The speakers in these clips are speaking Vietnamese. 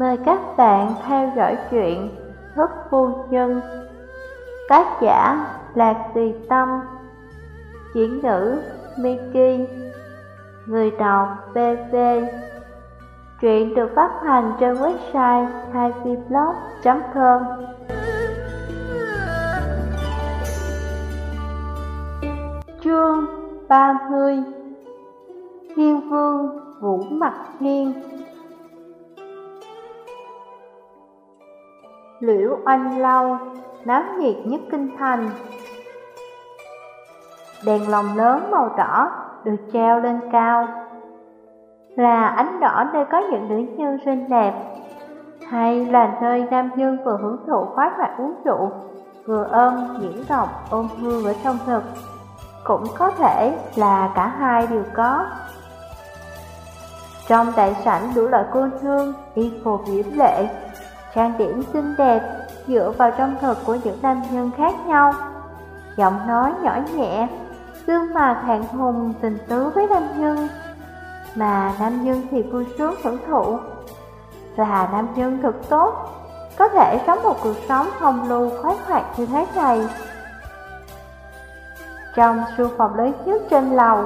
Mời các bạn theo dõi chuyện Thức Phu Nhân. Tác giả Lạc Tùy Tâm. Chuyển ngữ Miki. Người đọc BV Truyện được phát hành trên website haiviblog.com Chương 30 Thiên Vương Vũ Mặt Hiên Liễu Oanh Lâu, náo nhiệt nhất kinh thành. Đèn lồng lớn màu đỏ được treo lên cao. Là ánh đỏ nơi có những nữ nhân xinh đẹp, hay là nơi nam nhân vừa hưởng thụ khoái hoạt uống rượu, vừa ôm diễn độc ôm hương ở trong thực. Cũng có thể là cả hai đều có. Trong đại sảnh đủ loại cô nương, y phục diễm lệ, trang điểm xinh đẹp dựa vào trong thực của những nam nhân khác nhau. Giọng nói nhỏ nhẹ, gương mặt hạng hùng tình tứ với nam nhân, mà nam nhân thì vui sướng hưởng thụ. Là nam nhân thật tốt, có thể sống một cuộc sống hồng lưu khoái hoạt như thế này. Trong su phòng lớn nhất trên lầu,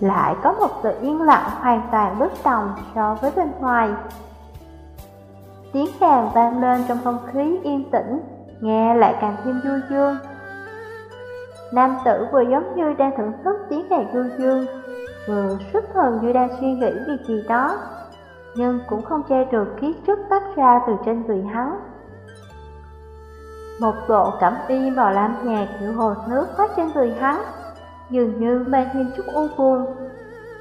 lại có một sự yên lặng hoàn toàn bất đồng so với bên ngoài. Tiếng đàn vang lên trong không khí yên tĩnh, nghe lại càng thêm vui dương. Nam tử vừa giống như đang thưởng thức tiếng đàn du dương, vừa xuất thần như đang suy nghĩ việc gì đó, nhưng cũng không che được khí chất phát ra từ trên người hắn. Một bộ cẩm y màu lam nhạt như hồ nước khoác trên người hắn, dường như mang thêm chút u buồn,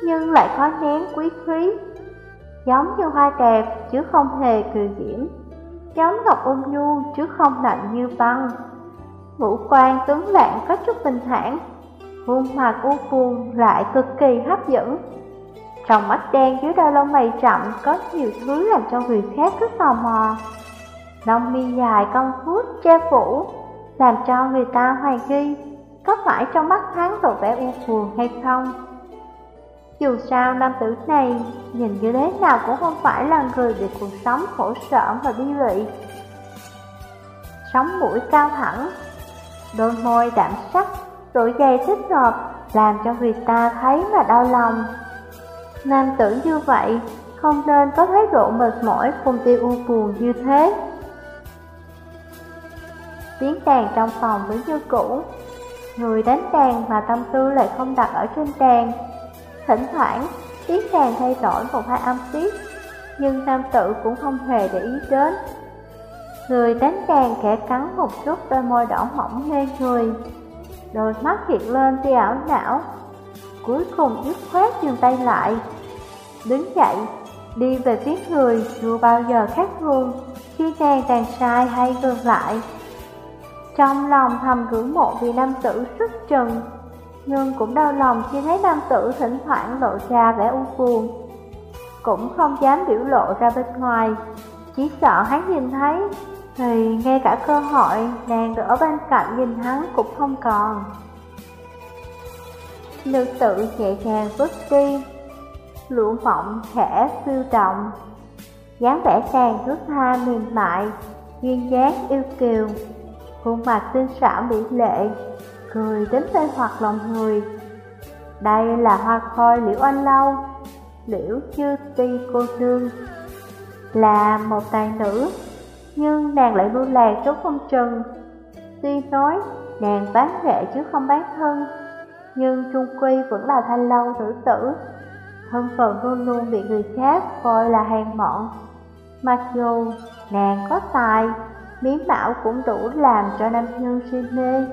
nhưng lại khó nén quý khí giống như hoa đẹp chứ không hề cười diễm, giống ngọc ôn nhu chứ không lạnh như băng. Ngũ quan tướng lạng có chút bình thản, khuôn mặt u buồn lại cực kỳ hấp dẫn. Trong mắt đen dưới đôi lông mày chậm có nhiều thứ làm cho người khác rất tò mò. Lông mi dài cong vuốt che phủ, làm cho người ta hoài nghi có phải trong mắt hắn lộ vẻ u buồn hay không. Dù sao nam tử này nhìn như thế nào cũng không phải là người bị cuộc sống khổ sở và bi lụy. Sống mũi cao thẳng, đôi môi đạm sắc, đôi giày thích hợp làm cho người ta thấy mà đau lòng. Nam tử như vậy không nên có thái độ mệt mỏi cùng tiêu u buồn như thế. Tiếng đàn trong phòng vẫn như cũ Người đánh đàn mà tâm tư lại không đặt ở trên đàn. Thỉnh thoảng, tiếng đàn thay đổi một hai âm tiết, nhưng nam tử cũng không hề để ý đến. Người đánh đàn kẻ cắn một chút đôi môi đỏ mỏng mê người, đôi mắt hiện lên tia ảo não, cuối cùng dứt khoát dừng tay lại. Đứng dậy, đi về phía người dù bao giờ khác thường khi nàng đàn sai hay ngược lại. Trong lòng thầm ngưỡng mộ vì nam tử xuất trần nhưng cũng đau lòng khi thấy nam tử thỉnh thoảng lộ ra vẻ u buồn. Cũng không dám biểu lộ ra bên ngoài, chỉ sợ hắn nhìn thấy, thì ngay cả cơ hội nàng được ở bên cạnh nhìn hắn cũng không còn. Nữ tử nhẹ nhàng bước đi, lụa mộng khẽ phiêu động, dáng vẻ nàng thước tha mềm mại, duyên dáng yêu kiều, khuôn mặt xinh xảo mỹ lệ, cười đến mê hoặc lòng người. Đây là hoa khôi liễu anh lâu, liễu chư ti cô nương, là một tài nữ, nhưng nàng lại lưu lạc trốn phong trần. Tuy nói nàng bán nghệ chứ không bán thân, nhưng trung quy vẫn là thanh lâu tử tử. Thân phận luôn luôn bị người khác coi là hàng mọn. Mặc dù nàng có tài, miếng bảo cũng đủ làm cho nam nhân si mê.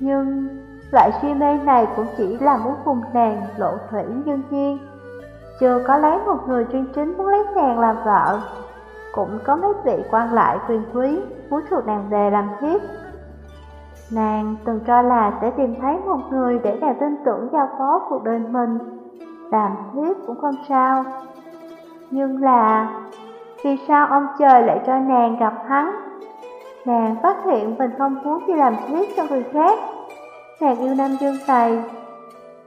Nhưng loại suy mê này cũng chỉ là muốn cùng nàng lộ thủy nhân duyên. Chưa có lấy một người chuyên chính muốn lấy nàng làm vợ, Cũng có mấy vị quan lại quyền quý muốn chuộc nàng về làm thiếp. Nàng từng cho là sẽ tìm thấy một người để nàng tin tưởng giao phó cuộc đời mình. Làm thiếp cũng không sao. Nhưng là, Vì sao ông trời lại cho nàng gặp hắn? Nàng phát hiện mình không muốn đi làm thiết cho người khác Nàng yêu Nam Dương Tài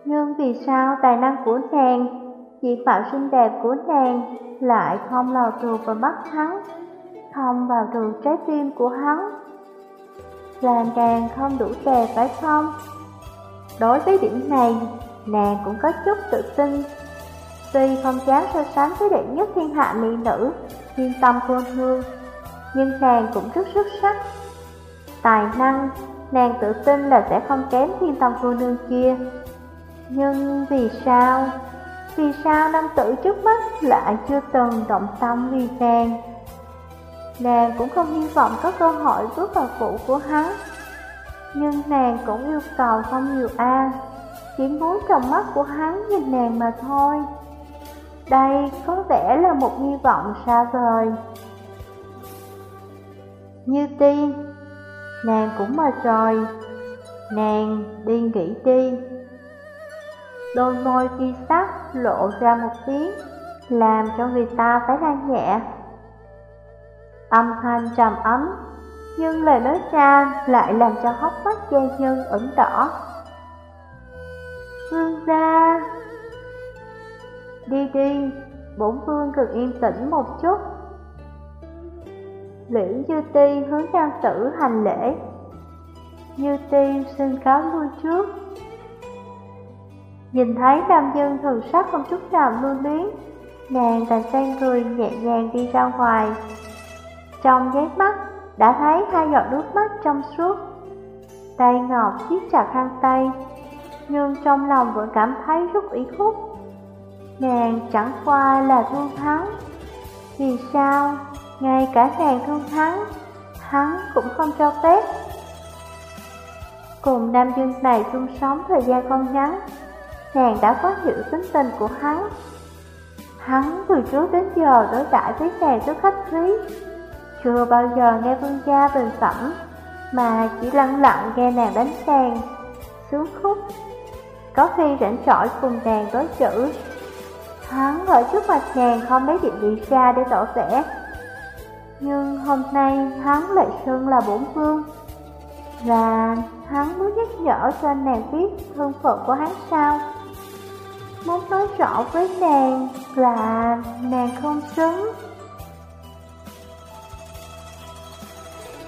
Nhưng vì sao tài năng của nàng diện mạo xinh đẹp của nàng lại không lào trù vào mắt hắn, không vào được trái tim của hắn. Là nàng không đủ đẹp phải không? Đối với điểm này, nàng cũng có chút tự tin. Tuy không dám so sánh với đệ nhất thiên hạ mỹ nữ, thiên tâm cô hương, nhưng nàng cũng rất xuất sắc. Tài năng, nàng tự tin là sẽ không kém thiên tâm cô nương kia. Nhưng vì sao? Vì sao nam tử trước mắt lại chưa từng động tâm vì nàng? Nàng cũng không hy vọng có cơ hội bước vào phụ của hắn. Nhưng nàng cũng yêu cầu không nhiều a Chỉ muốn trong mắt của hắn nhìn nàng mà thôi Đây có vẻ là một hy vọng xa vời như tiên Nàng cũng mệt rồi. Nàng đi nghỉ đi. Đôi môi khi sắc lộ ra một tiếng Làm cho người ta phải than nhẹ. Âm thanh trầm ấm Nhưng lời nói ra lại làm cho hốc mắt dây nhân ửng đỏ. Vương ra, Đi đi, bổn vương cần yên tĩnh một chút. Liễu Dư Ti hướng nam tử hành lễ. Như Ti xin cáo lui trước. Nhìn thấy nam dân thường sắc không chút nào lưu luyến, Nàng đành xoay người nhẹ nhàng đi ra ngoài. Trong giấy mắt, đã thấy hai giọt nước mắt trong suốt. Tay ngọt siết chặt khăn tay, Nhưng trong lòng vẫn cảm thấy rất ủy khuất. Nàng chẳng qua là thương thắng. Vì sao? Ngay cả nàng thương hắn Hắn cũng không cho phép. Cùng nam dương này chung sống thời gian không ngắn, Nàng đã có hiểu tính tình của hắn. Hắn từ trước đến giờ đối đãi với nàng rất khách khí. Chưa bao giờ nghe vương gia bình phẩm Mà chỉ lặng lặng nghe nàng đánh đàn Sướng khúc. Có khi rảnh rỗi cùng nàng đối chữ. Hắn ở trước mặt nàng không lấy điện bị ra để tỏ vẻ. Nhưng hôm nay hắn lại xưng là bổn vương. Và hắn muốn nhắc nhở cho nàng biết thân phận của hắn sao? Muốn nói rõ với nàng là nàng không xứng.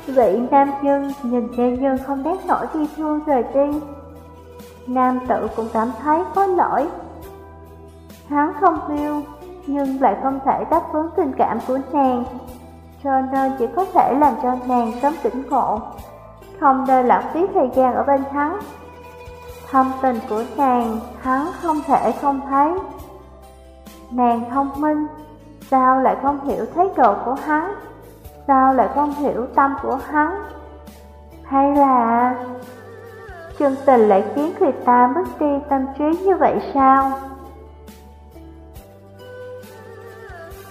Vị nam nhân nhìn nam nhân không đét nổi bi thương rời đi. Nam tự cũng cảm thấy có lỗi. Hắn không yêu, Nhưng lại không thể đáp ứng tình cảm của nàng. Cho nên chỉ có thể làm cho nàng sớm tỉnh ngộ. Không nên lãng phí thời gian ở bên hắn. Thâm tình của nàng, hắn không thể không thấy. Nàng thông minh, Sao lại không hiểu thái độ của hắn? Sao lại không hiểu tâm của hắn? Hay là Chân tình lại khiến người ta mất đi tâm trí như vậy sao?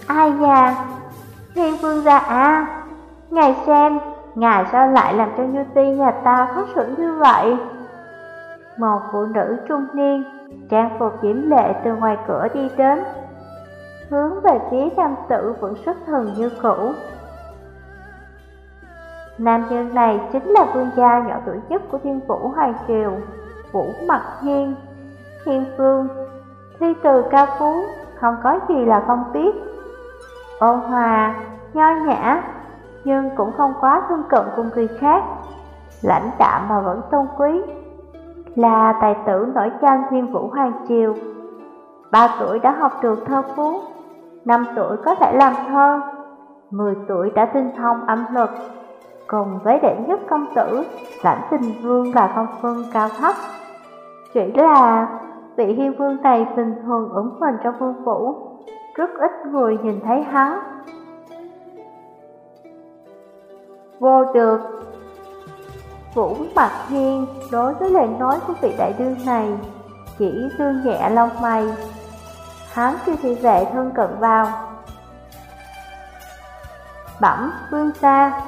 Ai da! Thiên vương gia à Ngài xem Ngài sao lại làm cho Như Ti nhà ta khó xử như vậy một phụ nữ trung niên, trang phục diễm lệ từ ngoài cửa đi đến, hướng về phía nam tử vẫn xuất thần như cũ. Nam nhân này chính là vương gia nhỏ tuổi nhất của thiên vũ Hoàng Triều, Vũ Mặt Hiên, Thiên Vương, thi từ cao phú, không có gì là không biết. Ôn hòa, nho nhã, nhưng cũng không quá thân cận cùng người khác, lãnh đạm mà vẫn tôn quý là tài tử nổi danh thiên vũ hoàng triều. Ba tuổi đã học được thơ phú, năm tuổi có thể làm thơ, mười tuổi đã tinh thông âm luật, cùng với đệ nhất công tử, lãnh tình vương và phong phân cao thấp. Chỉ là vị hiên vương này bình thường ẩn mình trong vương phủ, rất ít người nhìn thấy hắn. Vô được. Vũ mặt nghiêng đối với lời nói của vị đại đương này, Chỉ dương nhẹ lông mày. Hắn kêu thị vệ thân cận vào. Bẩm vương xa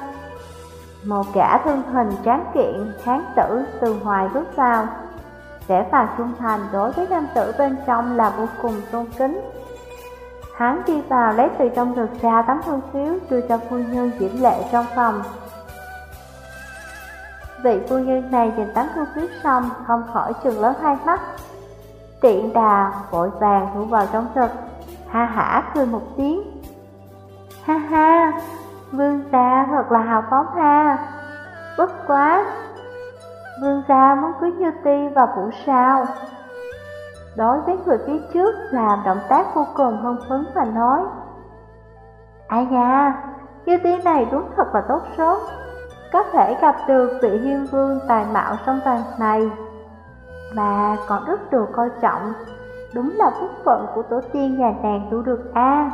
Một gã thân hình tráng kiện, kháng tử từ ngoài bước vào Sẽ vào trung thành đối với nam tử bên trong là vô cùng tôn kính. Hắn đi vào lấy từ trong ngực ra tấm hương phiếu đưa cho phu nhân diễm lệ trong phòng. Vị phu nhân này nhìn tấm thư phiếu xong, không khỏi trường lớn hai mắt. Tiện đà vội vàng thu vào trong ngực, Ha hả cười một tiếng. Ha ha, Vương gia thật là hào phóng ha. Bất quá, Vương gia muốn cưới Như Ti vào phủ sao? Đối với người phía trước làm động tác vô cùng hưng phấn và nói Ai nha, Như Ti này đúng thật là tốt số. Có thể gặp được vị hiên vương tài mạo trong vàng này Mà còn rất được coi trọng. Đúng là phúc phận của tổ tiên nhà nàng đủ được a.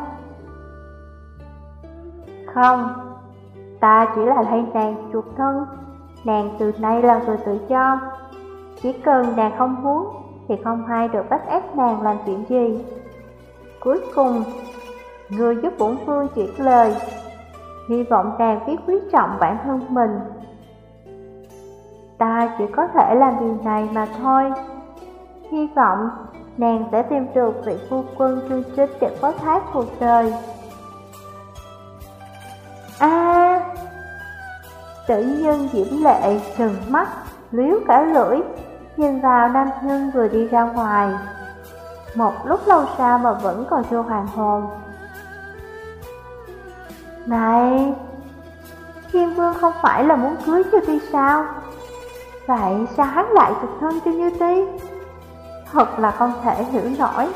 Không, ta chỉ là thay nàng chuột thân. Nàng từ nay là người tự do. Chỉ cần nàng không muốn thì không ai được bắt ép nàng làm chuyện gì. Cuối cùng Người giúp bổn vương chuyển lời Hy vọng nàng biết quý trọng bản thân mình. Ta chỉ có thể làm điều này mà thôi. Hy vọng nàng sẽ tìm được vị phu quân chương chính để có thái cuộc đời. A! Tử nhân diễm lệ trừng mắt, liếu cả lưỡi, nhìn vào nam nhân vừa đi ra ngoài. Một lúc lâu sau mà vẫn còn chưa hoàn hồn. Này, Kim Vương không phải là muốn cưới Như Ti sao? Vậy sao hắn lại thực thân cho Như Ti? Thật là không thể hiểu nổi.